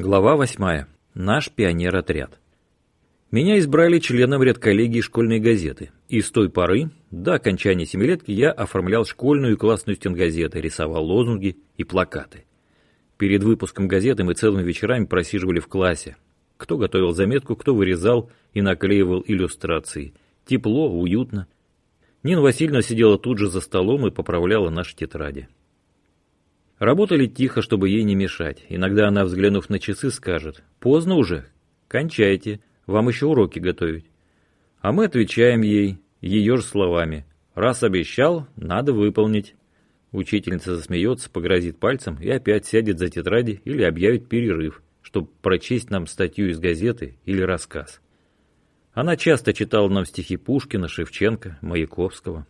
Глава 8. Наш пионер-отряд. Меня избрали членом редколлегии школьной газеты. И с той поры, до окончания семилетки, я оформлял школьную и классную стенгазеты, рисовал лозунги и плакаты. Перед выпуском газеты мы целыми вечерами просиживали в классе. Кто готовил заметку, кто вырезал и наклеивал иллюстрации. Тепло, уютно. Нина Васильевна сидела тут же за столом и поправляла наши тетради. Работали тихо, чтобы ей не мешать. Иногда она, взглянув на часы, скажет «Поздно уже, кончайте, вам еще уроки готовить». А мы отвечаем ей, ее же словами «Раз обещал, надо выполнить». Учительница засмеется, погрозит пальцем и опять сядет за тетради или объявит перерыв, чтобы прочесть нам статью из газеты или рассказ. Она часто читала нам стихи Пушкина, Шевченко, Маяковского.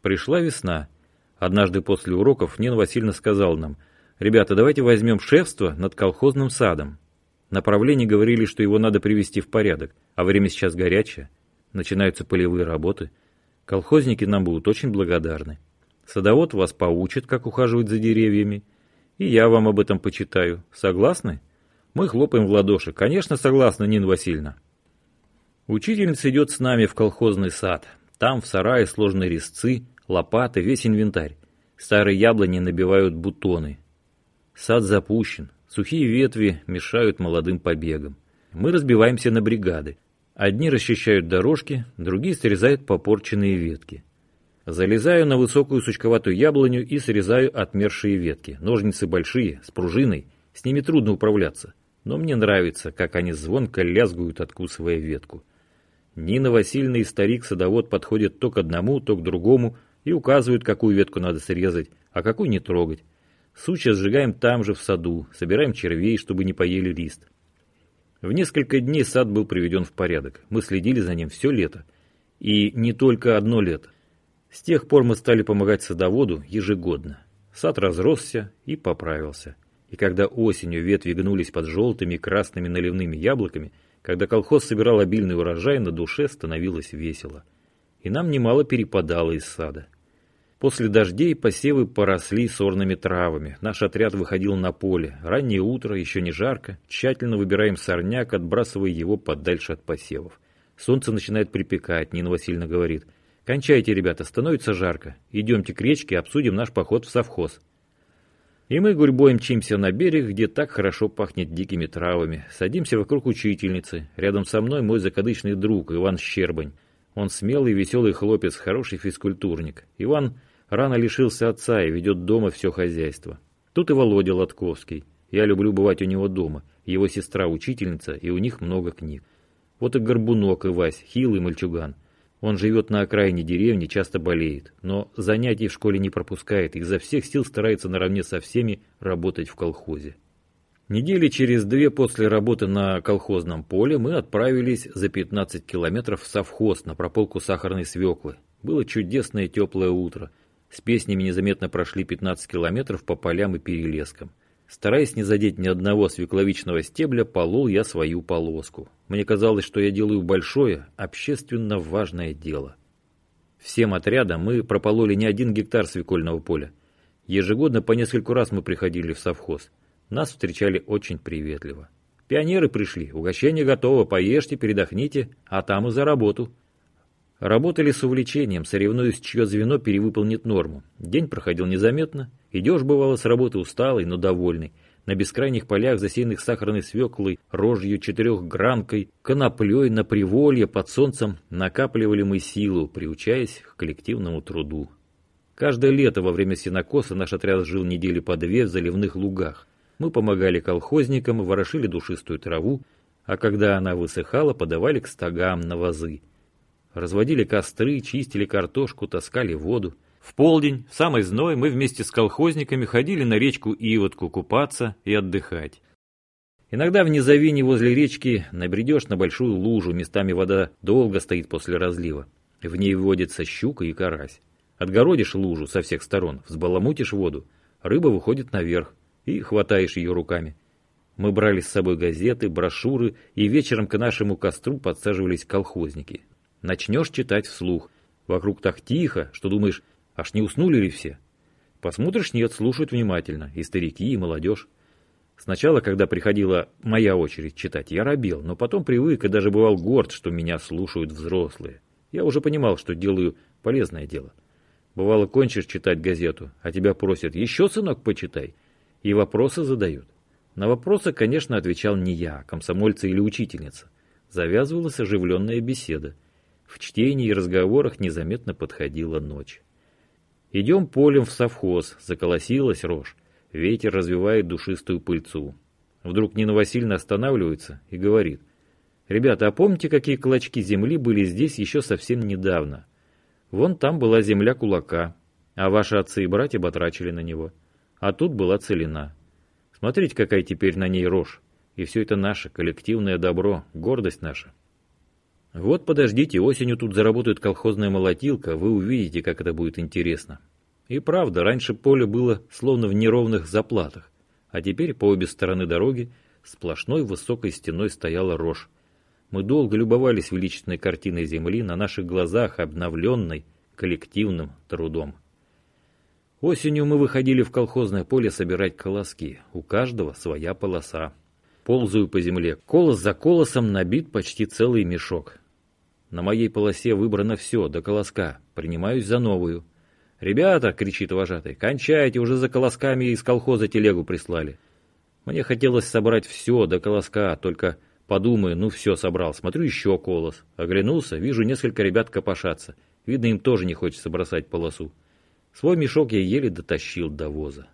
Пришла весна – Однажды после уроков Нина Васильевна сказала нам, «Ребята, давайте возьмем шефство над колхозным садом». Направление говорили, что его надо привести в порядок, а время сейчас горячее. Начинаются полевые работы. Колхозники нам будут очень благодарны. Садовод вас поучит, как ухаживать за деревьями. И я вам об этом почитаю. Согласны? Мы хлопаем в ладоши. Конечно, согласна, Нина Васильевна. Учительница идет с нами в колхозный сад. Там в сарае сложны резцы, лопаты, весь инвентарь. Старые яблони набивают бутоны. Сад запущен, сухие ветви мешают молодым побегам. Мы разбиваемся на бригады. Одни расчищают дорожки, другие срезают попорченные ветки. Залезаю на высокую сучковатую яблоню и срезаю отмершие ветки. Ножницы большие, с пружиной, с ними трудно управляться. Но мне нравится, как они звонко лязгают, откусывая ветку. Нина Васильевна и старик-садовод подходят то к одному, то к другому, и указывают, какую ветку надо срезать, а какую не трогать. Сучья сжигаем там же, в саду, собираем червей, чтобы не поели лист. В несколько дней сад был приведен в порядок. Мы следили за ним все лето. И не только одно лето. С тех пор мы стали помогать садоводу ежегодно. Сад разросся и поправился. И когда осенью ветви гнулись под желтыми красными наливными яблоками, когда колхоз собирал обильный урожай, на душе становилось весело. И нам немало перепадало из сада. После дождей посевы поросли сорными травами. Наш отряд выходил на поле. Раннее утро, еще не жарко. Тщательно выбираем сорняк, отбрасывая его подальше от посевов. Солнце начинает припекать, Нина Васильевна говорит. «Кончайте, ребята, становится жарко. Идемте к речке, обсудим наш поход в совхоз». И мы гурьбой мчимся на берег, где так хорошо пахнет дикими травами. Садимся вокруг учительницы. Рядом со мной мой закадычный друг Иван Щербань. Он смелый, веселый хлопец, хороший физкультурник. Иван Рано лишился отца и ведет дома все хозяйство. Тут и Володя Лотковский. Я люблю бывать у него дома. Его сестра учительница, и у них много книг. Вот и Горбунок и Вась, хилый мальчуган. Он живет на окраине деревни, часто болеет, но занятий в школе не пропускает, и изо всех сил старается наравне со всеми работать в колхозе. Недели через две после работы на колхозном поле мы отправились за 15 километров в совхоз на прополку сахарной свеклы. Было чудесное теплое утро. С песнями незаметно прошли 15 километров по полям и перелескам. Стараясь не задеть ни одного свекловичного стебля, полол я свою полоску. Мне казалось, что я делаю большое, общественно важное дело. Всем отрядом мы пропололи не один гектар свекольного поля. Ежегодно по нескольку раз мы приходили в совхоз. Нас встречали очень приветливо. Пионеры пришли, угощение готово, поешьте, передохните, а там и за работу. Работали с увлечением, соревнуясь, чье звено перевыполнит норму. День проходил незаметно. Идешь, бывало, с работы усталый, но довольный. На бескрайних полях, засеянных сахарной свеклой, рожью, четырехгранкой, коноплей, на приволье, под солнцем, накапливали мы силу, приучаясь к коллективному труду. Каждое лето во время сенокоса наш отряд жил недели по две в заливных лугах. Мы помогали колхозникам, ворошили душистую траву, а когда она высыхала, подавали к стогам на вазы. Разводили костры, чистили картошку, таскали воду. В полдень, в самый зной, мы вместе с колхозниками ходили на речку Ивотку купаться и отдыхать. Иногда в низовине возле речки набредешь на большую лужу, местами вода долго стоит после разлива. В ней водится щука и карась. Отгородишь лужу со всех сторон, взбаламутишь воду, рыба выходит наверх, и хватаешь ее руками. Мы брали с собой газеты, брошюры, и вечером к нашему костру подсаживались колхозники. Начнешь читать вслух. Вокруг так тихо, что думаешь, аж не уснули ли все? Посмотришь, нет, слушают внимательно. И старики, и молодежь. Сначала, когда приходила моя очередь читать, я робел, но потом привык и даже бывал горд, что меня слушают взрослые. Я уже понимал, что делаю полезное дело. Бывало, кончишь читать газету, а тебя просят «Еще, сынок, почитай». И вопросы задают. На вопросы, конечно, отвечал не я, а комсомольца или учительница. Завязывалась оживленная беседа. В чтении и разговорах незаметно подходила ночь. Идем полем в совхоз, заколосилась рожь. Ветер развивает душистую пыльцу. Вдруг Нина Васильевна останавливается и говорит. «Ребята, а помните, какие клочки земли были здесь еще совсем недавно? Вон там была земля кулака, а ваши отцы и братья батрачили на него. А тут была целина. Смотрите, какая теперь на ней рожь. И все это наше, коллективное добро, гордость наша. Вот подождите, осенью тут заработает колхозная молотилка, вы увидите, как это будет интересно. И правда, раньше поле было словно в неровных заплатах, а теперь по обе стороны дороги сплошной высокой стеной стояла рожь. Мы долго любовались величественной картиной земли на наших глазах, обновленной коллективным трудом. Осенью мы выходили в колхозное поле собирать колоски. У каждого своя полоса. Ползаю по земле. Колос за колосом набит почти целый мешок. На моей полосе выбрано все, до колоска. Принимаюсь за новую. «Ребята!» — кричит вожатый. «Кончайте, уже за колосками из колхоза телегу прислали». Мне хотелось собрать все до колоска, только подумаю, ну все собрал. Смотрю, еще колос. Оглянулся, вижу, несколько ребят копошатся. Видно, им тоже не хочется бросать полосу. Свой мешок я еле дотащил до воза.